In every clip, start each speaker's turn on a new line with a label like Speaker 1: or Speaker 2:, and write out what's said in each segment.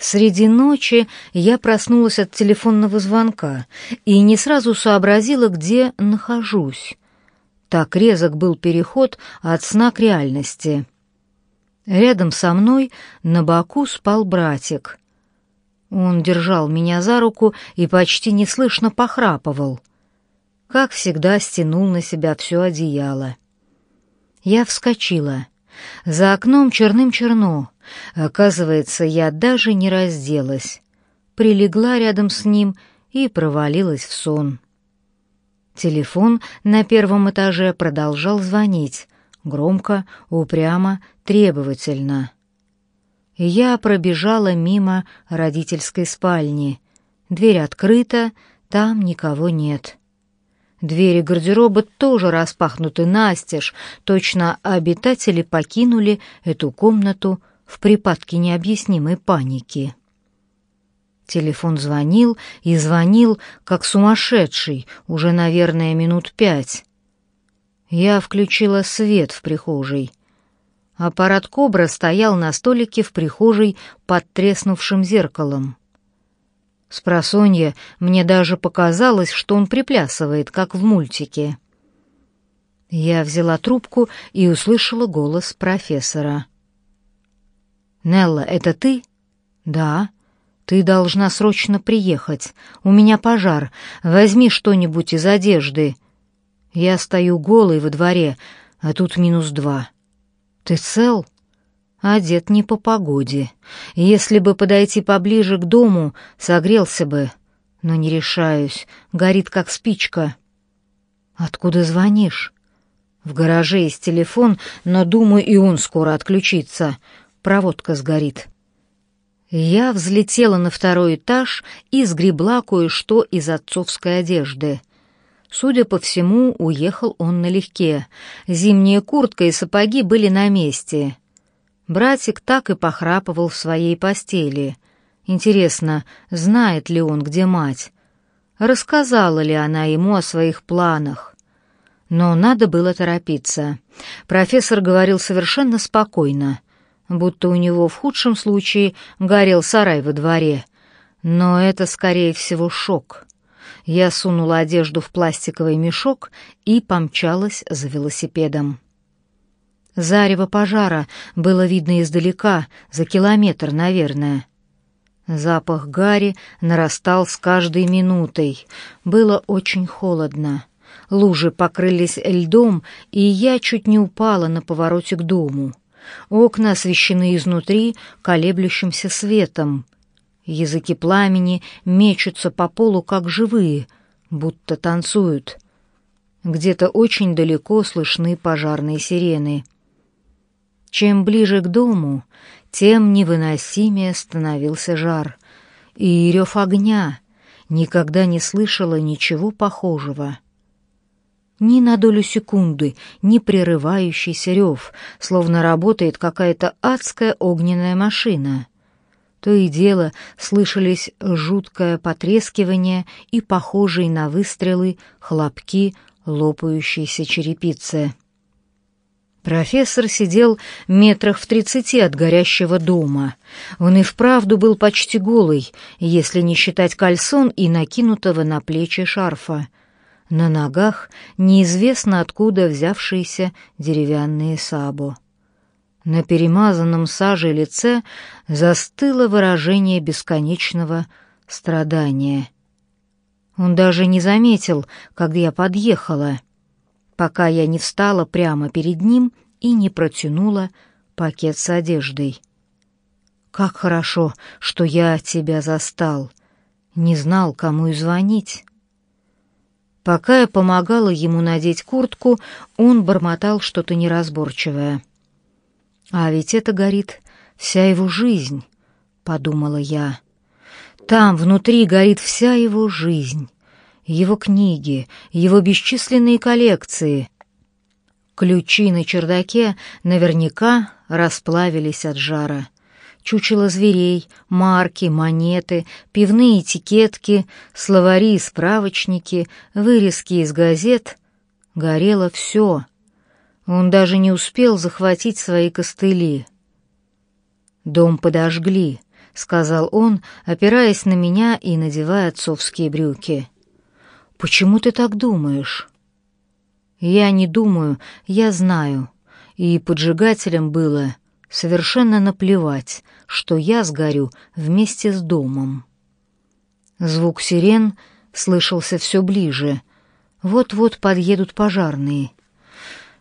Speaker 1: Среди ночи я проснулась от телефонного звонка и не сразу сообразила, где нахожусь. Так резок был переход от сна к реальности. Рядом со мной на боку спал братик. Он держал меня за руку и почти неслышно похрапывал. Как всегда, стянул на себя все одеяло. Я вскочила. За окном черным-черно. Оказывается, я даже не разделась. Прилегла рядом с ним и провалилась в сон. Телефон на первом этаже продолжал звонить. Громко, упрямо, требовательно. Я пробежала мимо родительской спальни. Дверь открыта, там никого нет. Двери гардероба тоже распахнуты настежь, точно обитатели покинули эту комнату в припадке необъяснимой паники. Телефон звонил и звонил, как сумасшедший, уже, наверное, минут пять. Я включила свет в прихожей. Аппарат «Кобра» стоял на столике в прихожей под треснувшим зеркалом. С просонья мне даже показалось, что он приплясывает, как в мультике. Я взяла трубку и услышала голос профессора. «Нелла, это ты?» «Да». «Ты должна срочно приехать. У меня пожар. Возьми что-нибудь из одежды». Я стою голый во дворе, а тут минус два. «Ты цел?» «Одет не по погоде. Если бы подойти поближе к дому, согрелся бы. Но не решаюсь. Горит, как спичка». «Откуда звонишь?» «В гараже есть телефон, но, думаю, и он скоро отключится. Проводка сгорит». Я взлетела на второй этаж и сгребла кое-что из отцовской одежды. Судя по всему, уехал он налегке. Зимняя куртка и сапоги были на месте. Братик так и похрапывал в своей постели. Интересно, знает ли он, где мать? Рассказала ли она ему о своих планах? Но надо было торопиться. Профессор говорил совершенно спокойно — будто у него в худшем случае горел сарай во дворе. Но это, скорее всего, шок. Я сунула одежду в пластиковый мешок и помчалась за велосипедом. Зарево пожара было видно издалека, за километр, наверное. Запах гари нарастал с каждой минутой. Было очень холодно. Лужи покрылись льдом, и я чуть не упала на повороте к дому. Окна освещены изнутри колеблющимся светом. Языки пламени мечутся по полу, как живые, будто танцуют. Где-то очень далеко слышны пожарные сирены. Чем ближе к дому, тем невыносимее становился жар. И рев огня никогда не слышала ничего похожего ни на долю секунды, не прерывающийся рев, словно работает какая-то адская огненная машина. То и дело слышались жуткое потрескивание и похожие на выстрелы хлопки лопающейся черепицы. Профессор сидел метрах в тридцати от горящего дома. Он и вправду был почти голый, если не считать кальсон и накинутого на плечи шарфа. На ногах неизвестно откуда взявшиеся деревянные сабо. На перемазанном сажей лице застыло выражение бесконечного страдания. Он даже не заметил, когда я подъехала, пока я не встала прямо перед ним и не протянула пакет с одеждой. «Как хорошо, что я тебя застал. Не знал, кому и звонить». Пока я помогала ему надеть куртку, он бормотал что-то неразборчивое. «А ведь это горит вся его жизнь», — подумала я. «Там внутри горит вся его жизнь, его книги, его бесчисленные коллекции». Ключи на чердаке наверняка расплавились от жара чучело зверей, марки, монеты, пивные этикетки, словари и справочники, вырезки из газет. Горело все. Он даже не успел захватить свои костыли. Дом подожгли, — сказал он, опираясь на меня и надевая отцовские брюки. «Почему ты так думаешь?» «Я не думаю, я знаю. И поджигателем было совершенно наплевать, что я сгорю вместе с домом». Звук сирен слышался все ближе. Вот-вот подъедут пожарные.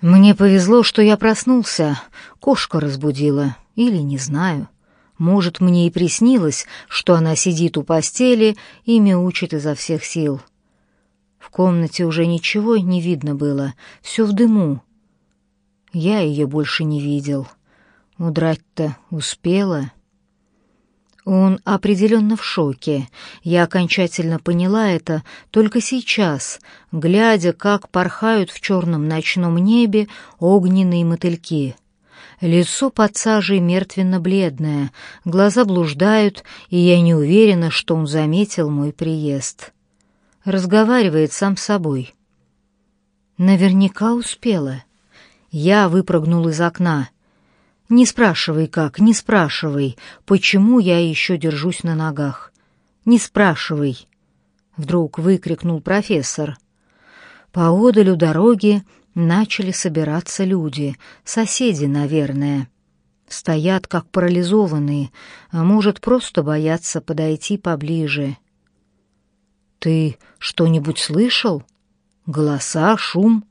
Speaker 1: Мне повезло, что я проснулся, кошка разбудила, или не знаю. Может, мне и приснилось, что она сидит у постели и мяучит изо всех сил. В комнате уже ничего не видно было, все в дыму. Я ее больше не видел. Удрать-то успела. Он определенно в шоке. Я окончательно поняла это только сейчас, глядя, как порхают в черном ночном небе огненные мотыльки. Лицо под сажей мертвенно-бледное, глаза блуждают, и я не уверена, что он заметил мой приезд. Разговаривает сам с собой. Наверняка успела. Я выпрыгнул из окна. Не спрашивай как, не спрашивай, почему я еще держусь на ногах. Не спрашивай. Вдруг выкрикнул профессор. Поодаль у дороги начали собираться люди, соседи, наверное. Стоят как парализованные, а может, просто боятся подойти поближе. «Ты что-нибудь слышал? Голоса, шум?»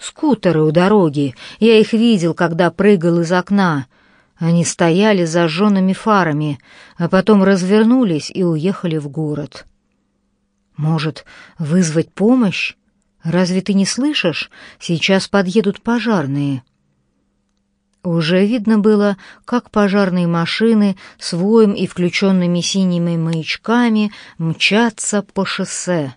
Speaker 1: «Скутеры у дороги. Я их видел, когда прыгал из окна. Они стояли с зажженными фарами, а потом развернулись и уехали в город». «Может, вызвать помощь?» Разве ты не слышишь? Сейчас подъедут пожарные». Уже видно было, как пожарные машины с воем и включенными синими маячками мчатся по шоссе.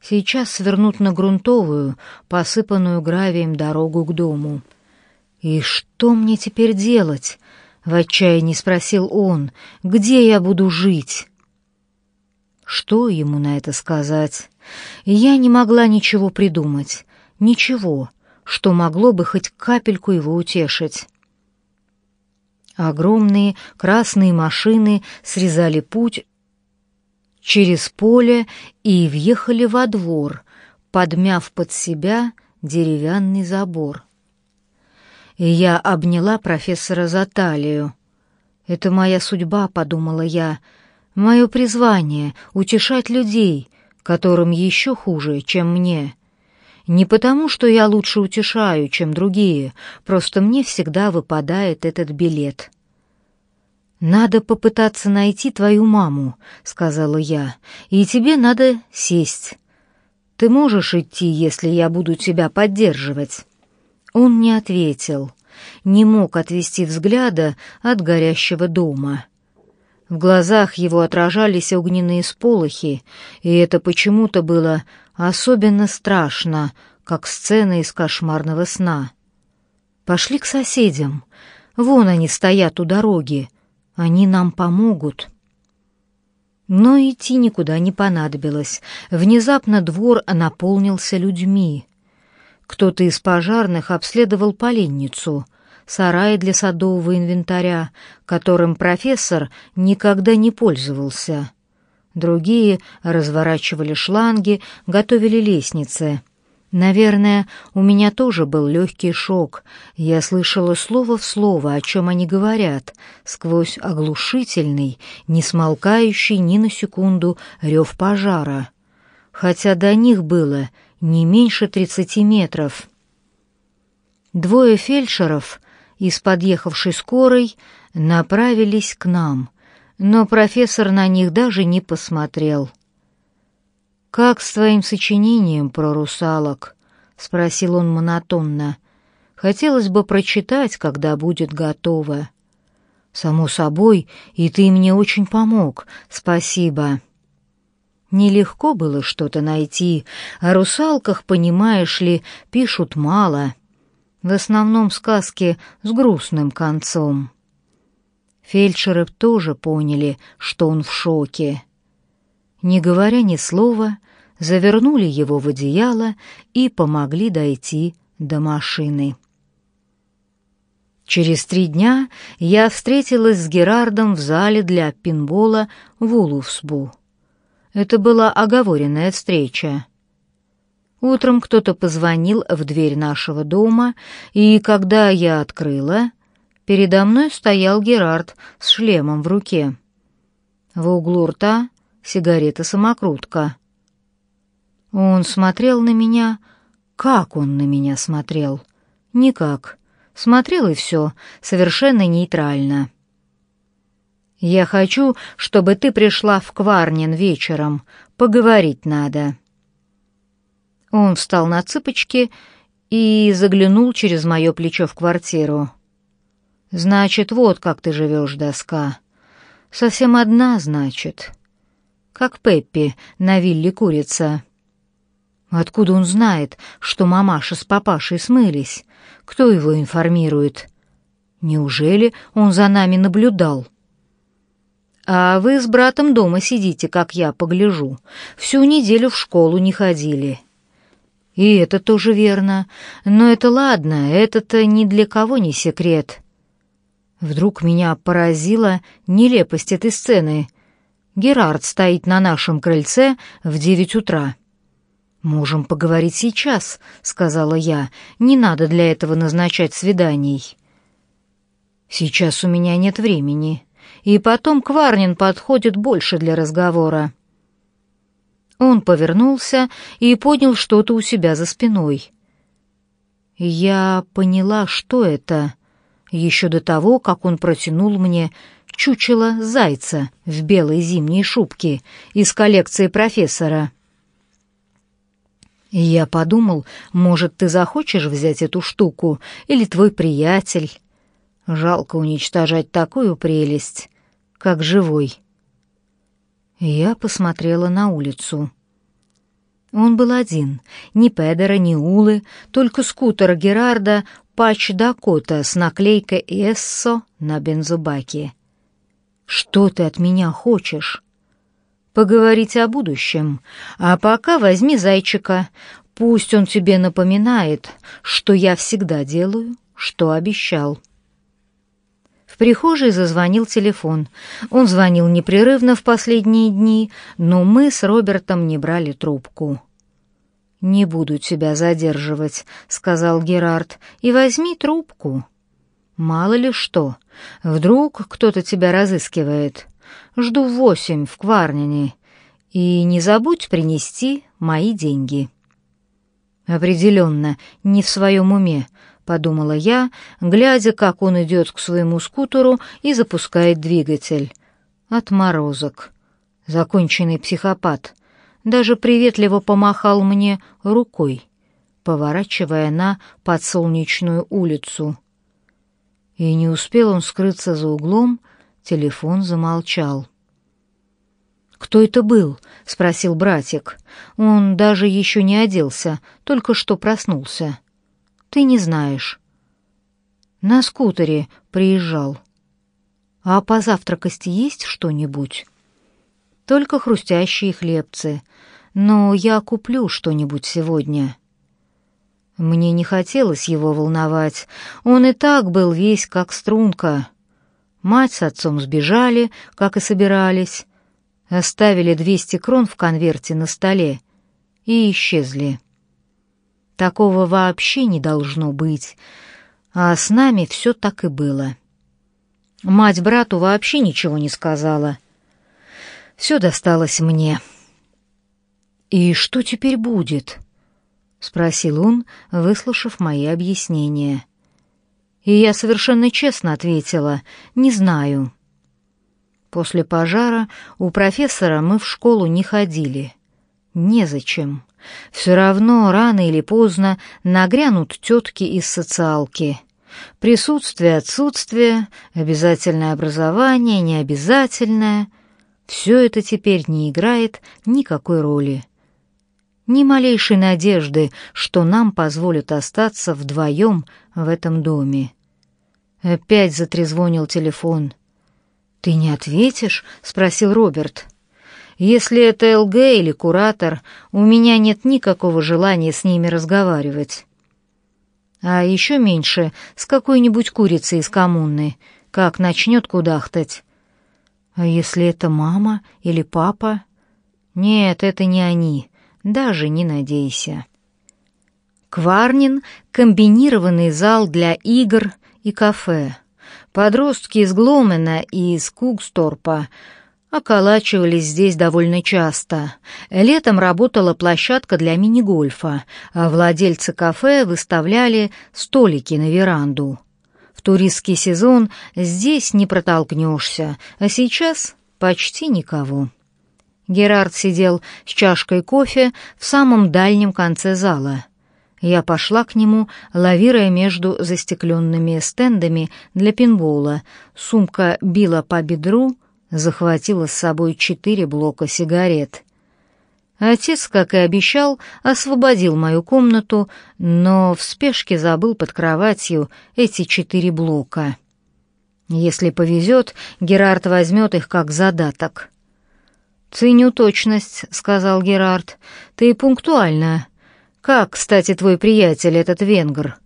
Speaker 1: Сейчас свернут на грунтовую, посыпанную гравием дорогу к дому. «И что мне теперь делать?» — в отчаянии спросил он. «Где я буду жить?» Что ему на это сказать? Я не могла ничего придумать, ничего, что могло бы хоть капельку его утешить. Огромные красные машины срезали путь через поле и въехали во двор, подмяв под себя деревянный забор. Я обняла профессора за талию. «Это моя судьба», — подумала я, — «мое призвание — утешать людей, которым еще хуже, чем мне. Не потому, что я лучше утешаю, чем другие, просто мне всегда выпадает этот билет. «Надо попытаться найти твою маму», — сказала я, — «и тебе надо сесть. Ты можешь идти, если я буду тебя поддерживать». Он не ответил, не мог отвести взгляда от горящего дома. В глазах его отражались огненные сполохи, и это почему-то было особенно страшно, как сцена из кошмарного сна. «Пошли к соседям. Вон они стоят у дороги. Они нам помогут». Но идти никуда не понадобилось. Внезапно двор наполнился людьми. Кто-то из пожарных обследовал поленницу — сарай для садового инвентаря, которым профессор никогда не пользовался. Другие разворачивали шланги, готовили лестницы. Наверное, у меня тоже был легкий шок. Я слышала слово в слово, о чем они говорят, сквозь оглушительный, не смолкающий ни на секунду рев пожара. Хотя до них было не меньше тридцати метров. Двое фельдшеров из подъехавшей скорой направились к нам, но профессор на них даже не посмотрел. «Как с твоим сочинением про русалок?» — спросил он монотонно. «Хотелось бы прочитать, когда будет готово». «Само собой, и ты мне очень помог. Спасибо». Нелегко было что-то найти. О русалках, понимаешь ли, пишут мало. В основном сказки с грустным концом. Фельдшеры тоже поняли, что он в шоке. Не говоря ни слова, завернули его в одеяло и помогли дойти до машины. Через три дня я встретилась с Герардом в зале для пинбола в Улуфсбу. Это была оговоренная встреча. Утром кто-то позвонил в дверь нашего дома, и когда я открыла, передо мной стоял Герард с шлемом в руке. В углу рта сигарета-самокрутка. Он смотрел на меня... Как он на меня смотрел? Никак. Смотрел и все, совершенно нейтрально. «Я хочу, чтобы ты пришла в Кварнин вечером. Поговорить надо». Он встал на цыпочки и заглянул через мое плечо в квартиру. «Значит, вот как ты живешь, доска. Совсем одна, значит. Как Пеппи на вилле курица». Откуда он знает, что мамаша с папашей смылись? Кто его информирует? Неужели он за нами наблюдал?» А вы с братом дома сидите, как я погляжу. Всю неделю в школу не ходили. И это тоже верно. Но это ладно, это-то ни для кого не секрет. Вдруг меня поразила нелепость этой сцены. Герард стоит на нашем крыльце в девять утра. «Можем поговорить сейчас», — сказала я. «Не надо для этого назначать свиданий». «Сейчас у меня нет времени», и потом Кварнин подходит больше для разговора. Он повернулся и поднял что-то у себя за спиной. Я поняла, что это, еще до того, как он протянул мне чучело зайца в белой зимней шубке из коллекции профессора. Я подумал, может, ты захочешь взять эту штуку, или твой приятель. Жалко уничтожать такую прелесть, как живой. Я посмотрела на улицу. Он был один, ни Педера, ни Улы, только скутер Герарда Пач Дакота с наклейкой «Эссо» на бензобаке. «Что ты от меня хочешь?» «Поговорить о будущем. А пока возьми зайчика. Пусть он тебе напоминает, что я всегда делаю, что обещал» прихожей зазвонил телефон. Он звонил непрерывно в последние дни, но мы с Робертом не брали трубку. «Не буду тебя задерживать», — сказал Герард, — «и возьми трубку». «Мало ли что. Вдруг кто-то тебя разыскивает. Жду в восемь в Кварнине. И не забудь принести мои деньги». Определенно, не в своем уме, подумала я, глядя, как он идет к своему скутеру и запускает двигатель. Отморозок. Законченный психопат. Даже приветливо помахал мне рукой, поворачивая на подсолнечную улицу. И не успел он скрыться за углом, телефон замолчал. «Кто это был?» — спросил братик. Он даже еще не оделся, только что проснулся. Ты не знаешь. На скутере приезжал. А позавтракать есть что-нибудь? Только хрустящие хлебцы. Но я куплю что-нибудь сегодня. Мне не хотелось его волновать. Он и так был весь как струнка. Мать с отцом сбежали, как и собирались. Оставили двести крон в конверте на столе и исчезли. Такого вообще не должно быть. А с нами все так и было. Мать брату вообще ничего не сказала. Все досталось мне. «И что теперь будет?» — спросил он, выслушав мои объяснения. И я совершенно честно ответила «не знаю». После пожара у профессора мы в школу не ходили. Незачем. Все равно рано или поздно нагрянут тетки из социалки. Присутствие, отсутствие, обязательное образование, необязательное — все это теперь не играет никакой роли. Ни малейшей надежды, что нам позволят остаться вдвоем в этом доме. Опять затрезвонил телефон. «Ты не ответишь?» — спросил Роберт. Если это ЛГ или куратор, у меня нет никакого желания с ними разговаривать. А еще меньше с какой-нибудь курицей из коммуны, как начнет кудахтать. А если это мама или папа? Нет, это не они, даже не надейся. Кварнин — комбинированный зал для игр и кафе. Подростки из Гломена и из Кугсторпа околачивались здесь довольно часто. Летом работала площадка для мини-гольфа, а владельцы кафе выставляли столики на веранду. В туристский сезон здесь не протолкнешься, а сейчас почти никого. Герард сидел с чашкой кофе в самом дальнем конце зала. Я пошла к нему, лавируя между застекленными стендами для пинбола. Сумка била по бедру, захватила с собой четыре блока сигарет. Отец, как и обещал, освободил мою комнату, но в спешке забыл под кроватью эти четыре блока. Если повезет, Герард возьмет их как задаток. «Ценю точность», — сказал Герард. «Ты пунктуальна. Как, кстати, твой приятель, этот венгр?»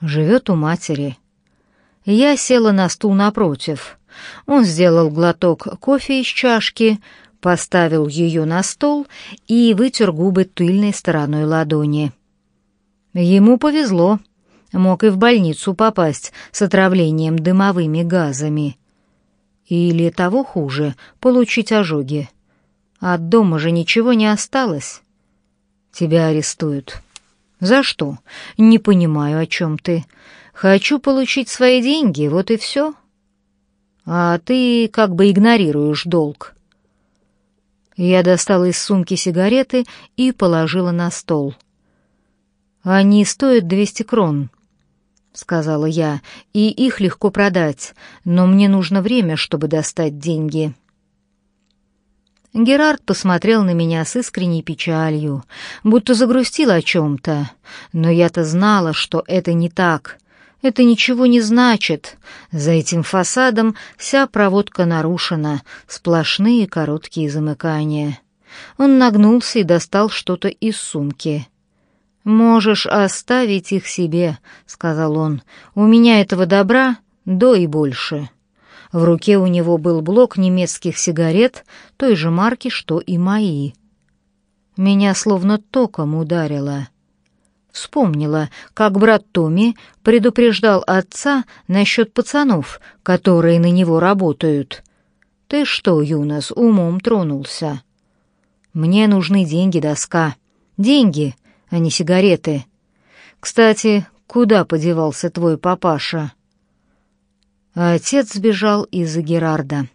Speaker 1: «Живет у матери». Я села на стул напротив. Он сделал глоток кофе из чашки, поставил ее на стол и вытер губы тыльной стороной ладони. Ему повезло. Мог и в больницу попасть с отравлением дымовыми газами. Или того хуже, получить ожоги. От дома же ничего не осталось. Тебя арестуют. За что? Не понимаю, о чем ты. Хочу получить свои деньги, вот и все. А ты как бы игнорируешь долг. Я достала из сумки сигареты и положила на стол. «Они стоят двести крон», — сказала я, — «и их легко продать, но мне нужно время, чтобы достать деньги». Герард посмотрел на меня с искренней печалью, будто загрустил о чем-то, но я-то знала, что это не так — это ничего не значит. За этим фасадом вся проводка нарушена, сплошные короткие замыкания. Он нагнулся и достал что-то из сумки. «Можешь оставить их себе», — сказал он. «У меня этого добра до и больше». В руке у него был блок немецких сигарет той же марки, что и мои. Меня словно током ударило. Вспомнила, как брат Томми предупреждал отца насчет пацанов, которые на него работают. «Ты что, Юнос, умом тронулся?» «Мне нужны деньги, доска. Деньги, а не сигареты. Кстати, куда подевался твой папаша?» Отец сбежал из-за Герарда.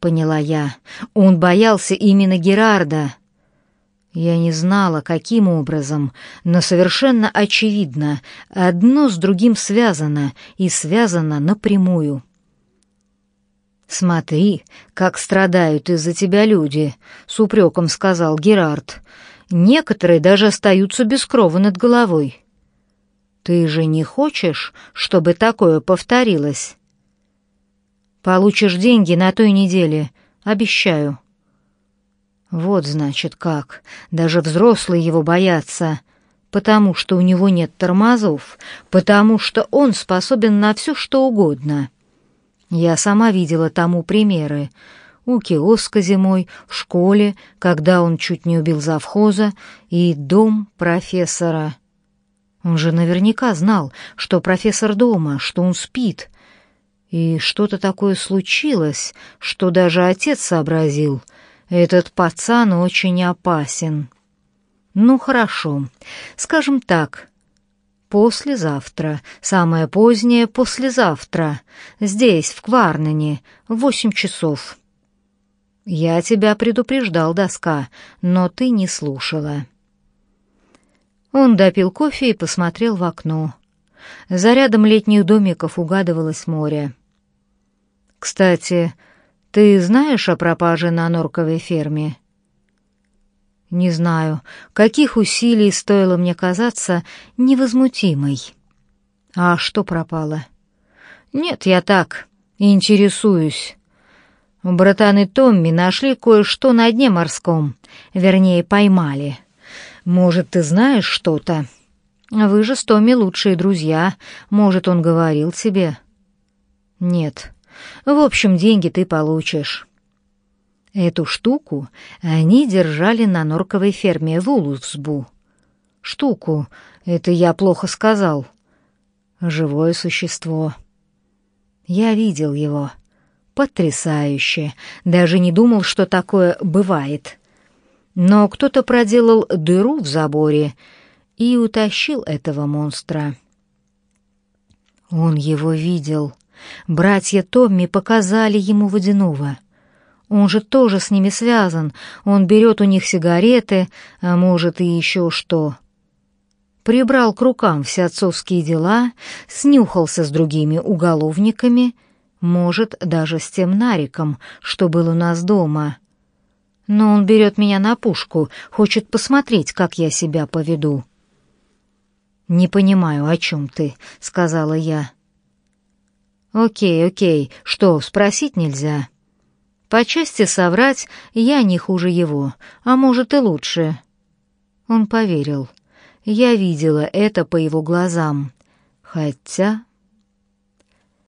Speaker 1: Поняла я. Он боялся именно Герарда. Я не знала, каким образом, но совершенно очевидно, одно с другим связано и связано напрямую. «Смотри, как страдают из-за тебя люди», — с упреком сказал Герард. «Некоторые даже остаются без крова над головой». «Ты же не хочешь, чтобы такое повторилось?» «Получишь деньги на той неделе, обещаю». Вот значит как. Даже взрослые его боятся, потому что у него нет тормозов, потому что он способен на все, что угодно. Я сама видела тому примеры. У киоска зимой, в школе, когда он чуть не убил завхоза, и дом профессора. Он же наверняка знал, что профессор дома, что он спит. И что-то такое случилось, что даже отец сообразил — этот пацан очень опасен. Ну, хорошо. Скажем так, послезавтра, самое позднее послезавтра, здесь, в Кварнене, в восемь часов. Я тебя предупреждал, доска, но ты не слушала. Он допил кофе и посмотрел в окно. За рядом летних домиков угадывалось море. Кстати, ты знаешь о пропаже на норковой ферме? Не знаю, каких усилий стоило мне казаться невозмутимой. А что пропало? Нет, я так, интересуюсь. Братаны Томми нашли кое-что на дне морском, вернее, поймали. Может, ты знаешь что-то? Вы же с Томми лучшие друзья. Может, он говорил тебе?» «Нет. В общем, деньги ты получишь». Эту штуку они держали на норковой ферме в Улусбу. Штуку, это я плохо сказал. Живое существо. Я видел его. Потрясающе. Даже не думал, что такое бывает. Но кто-то проделал дыру в заборе и утащил этого монстра. Он его видел. Братья Томми показали ему водяного. Он же тоже с ними связан. Он берет у них сигареты, а может и еще что. Прибрал к рукам все отцовские дела, снюхался с другими уголовниками, может, даже с тем Нариком, что был у нас дома. Но он берет меня на пушку, хочет посмотреть, как я себя поведу. «Не понимаю, о чем ты», — сказала я. «Окей, окей, что, спросить нельзя?» По части соврать я не хуже его, а может и лучше. Он поверил. Я видела это по его глазам. Хотя